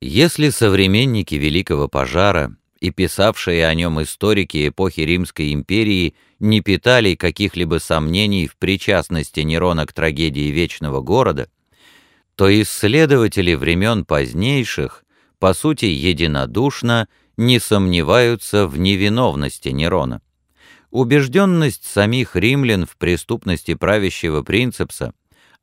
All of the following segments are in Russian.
Если современники Великого пожара и писавшие о нем историки эпохи Римской империи не питали каких-либо сомнений в причастности Нерона к трагедии Вечного города, то исследователи времен позднейших, по сути, единодушно не сомневаются в невиновности Нерона. Убежденность самих римлян в преступности правящего принципса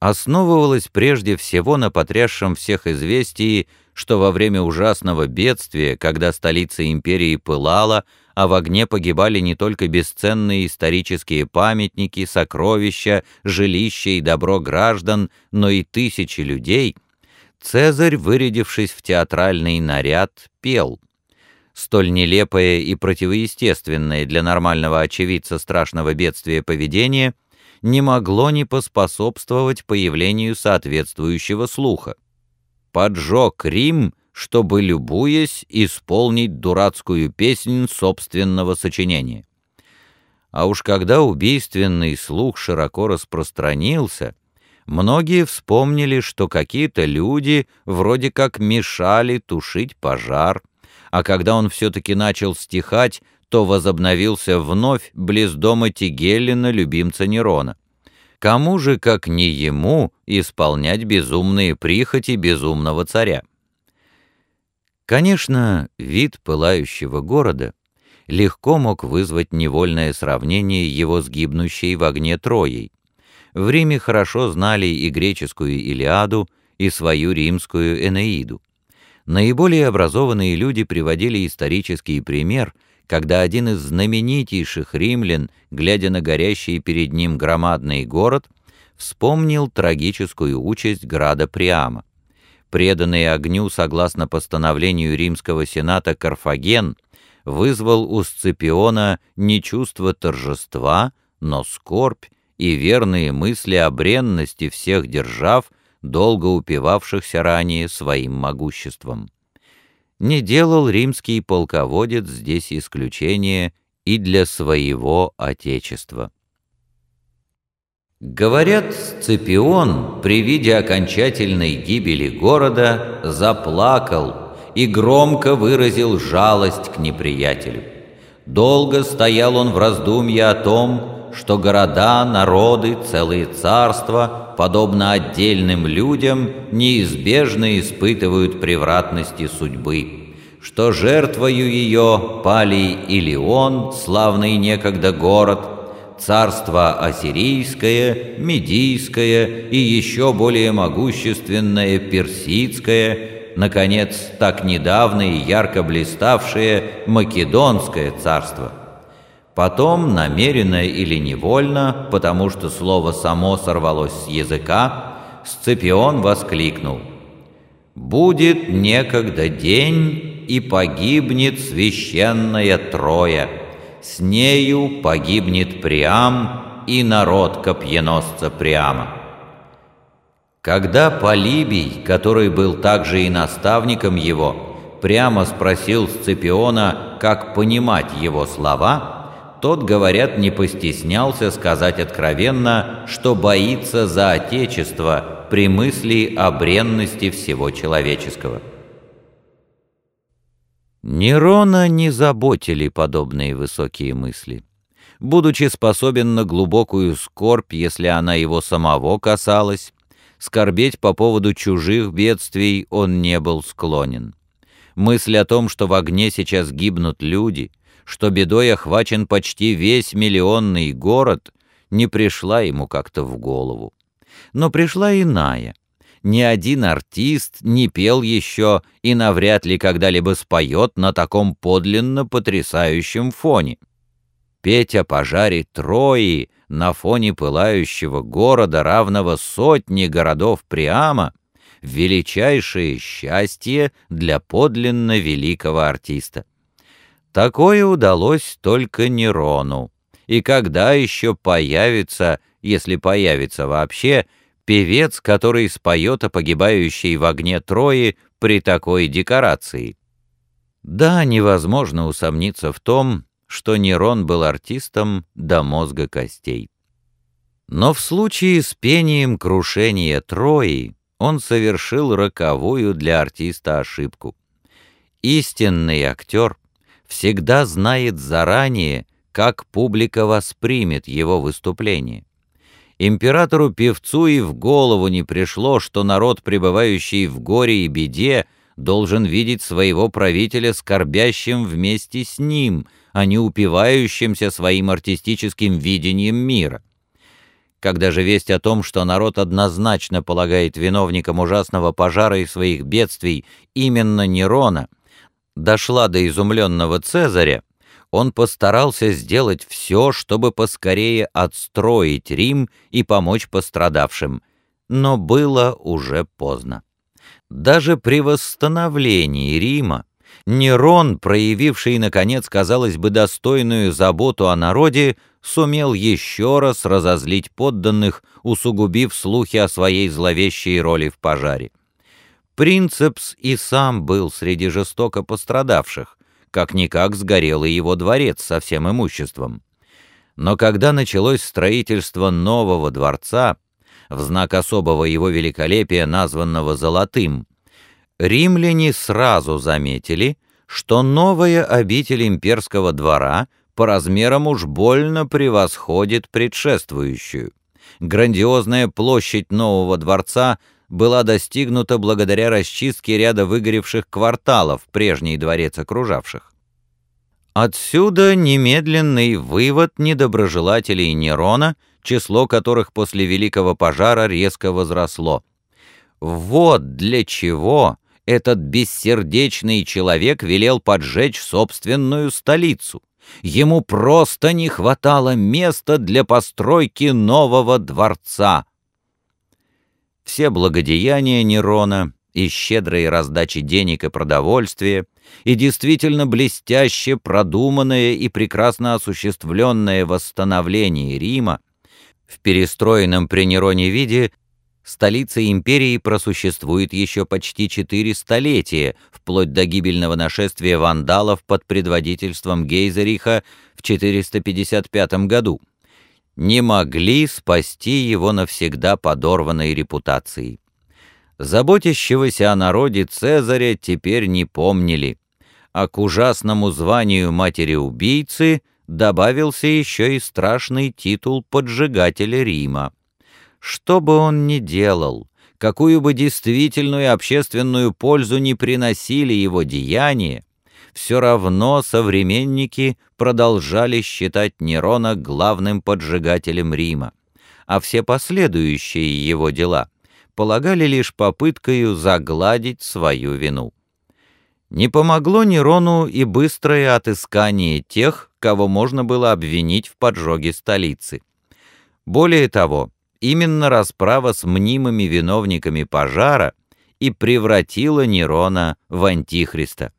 основывалась прежде всего на потрясшем всех известии, что во время ужасного бедствия, когда столица империи пылала, а в огне погибали не только бесценные исторические памятники, сокровища, жилища и добро граждан, но и тысячи людей, Цезарь, вырядившись в театральный наряд, пел. Столь нелепое и противоестественное для нормального очевидца страшного бедствия поведение не могло не поспособствовать появлению соответствующего слуха. Поджег Рим, чтобы, любуясь, исполнить дурацкую песнь собственного сочинения. А уж когда убийственный слух широко распространился, многие вспомнили, что какие-то люди вроде как мешали тушить пожар, а когда он все-таки начал стихать, то возобновился вновь близ дома Тигеллина, любимца Нерона. Кому же, как не ему, исполнять безумные прихоти безумного царя? Конечно, вид пылающего города легко мог вызвать невольное сравнение его с гибнущей в огне Троей. В Риме хорошо знали и греческую Илиаду, и свою римскую Энеиду. Наиболее образованные люди приводили исторический пример, когда один из знаменитейших римлян, глядя на горящий перед ним громадный город, вспомнил трагическую участь града Приама. Преданный огню согласно постановлению римского сената Карфаген вызвал у Сципиона не чувство торжества, но скорбь и верные мысли о бренности всех держав, долго упивавшихся ранее своим могуществом. Не делал римский полководец здесь исключения и для своего отечества. Говорят, Сципион при виде окончательной гибели города заплакал и громко выразил жалость к неприятелю. Долго стоял он в раздумье о том, что города, народы, целые царства, подобно отдельным людям, неизбежно испытывают превратности судьбы, что жертвою ее пали Илион, славный некогда город, царство Ассирийское, Медийское и еще более могущественное Персидское, наконец, так недавно и ярко блиставшее Македонское царство – Потом, намеренно или невольно, потому что слово само сорвалось с языка, Сципион воскликнул. «Будет некогда день, и погибнет священная Троя. С нею погибнет Приам и народ копьеносца Приама». Когда Полибий, который был также и наставником его, прямо спросил Сципиона, как понимать его слова, тот, говорят, не постеснялся сказать откровенно, что боится за Отечество при мысли о бренности всего человеческого. Нерона не заботили подобные высокие мысли. Будучи способен на глубокую скорбь, если она его самого касалась, скорбеть по поводу чужих бедствий он не был склонен. Мысль о том, что в огне сейчас гибнут люди — что бедой охвачен почти весь миллионный город, не пришла ему как-то в голову. Но пришла иная. Ни один артист не пел еще и навряд ли когда-либо споет на таком подлинно потрясающем фоне. Петь о пожаре Трои на фоне пылающего города, равного сотни городов Приама, величайшее счастье для подлинно великого артиста. Такое удалось только Нерону. И когда еще появится, если появится вообще, певец, который споет о погибающей в огне Трои при такой декорации? Да, невозможно усомниться в том, что Нерон был артистом до мозга костей. Но в случае с пением крушения Трои он совершил роковую для артиста ошибку. Истинный актер всегда знает заранее, как публика воспримет его выступление. Императору-певцу и в голову не пришло, что народ, пребывающий в горе и беде, должен видеть своего правителя скорбящим вместе с ним, а не упивающимся своим артистическим видением мира. Когда же весть о том, что народ однозначно полагает виновником ужасного пожара и своих бедствий именно Нерона, дошла до изумленного Цезаря, он постарался сделать все, чтобы поскорее отстроить Рим и помочь пострадавшим, но было уже поздно. Даже при восстановлении Рима Нерон, проявивший, наконец, казалось бы, достойную заботу о народе, сумел еще раз разозлить подданных, усугубив слухи о своей зловещей роли в пожаре. Принцепс и сам был среди жестоко пострадавших, как-никак сгорел и его дворец со всем имуществом. Но когда началось строительство нового дворца, в знак особого его великолепия, названного «золотым», римляне сразу заметили, что новая обитель имперского двора по размерам уж больно превосходит предшествующую. Грандиозная площадь нового дворца была достигнута благодаря расчистке ряда выгоревших кварталов, прежний дворец окружавших. Отсюда немедленный вывод недоброжелателей Нерона — число которых после Великого пожара резко возросло. Вот для чего этот бессердечный человек велел поджечь собственную столицу. Ему просто не хватало места для постройки нового дворца. Все благодеяния Нерона и щедрые раздачи денег и продовольствия, и действительно блестяще продуманное и прекрасно осуществленное восстановление Рима в перестроенном при Нероне виде столица империи просуществует еще почти четыре столетия, вплоть до гибельного нашествия вандалов под предводительством Гейзериха в 455 году. Не могли спасти его навсегда подорванной репутацией. Заботящегося о народе Цезаря теперь не помнили, а к ужасному званию матери-убийцы — добавился еще и страшный титул поджигателя Рима. Что бы он ни делал, какую бы действительную общественную пользу не приносили его деяния, все равно современники продолжали считать Нерона главным поджигателем Рима, а все последующие его дела полагали лишь попыткою загладить свою вину. Не помогло Нерону и быстрое отыскание тех, кого можно было обвинить в поджоге столицы. Более того, именно расправа с мнимыми виновниками пожара и превратила Нерона в антихриста.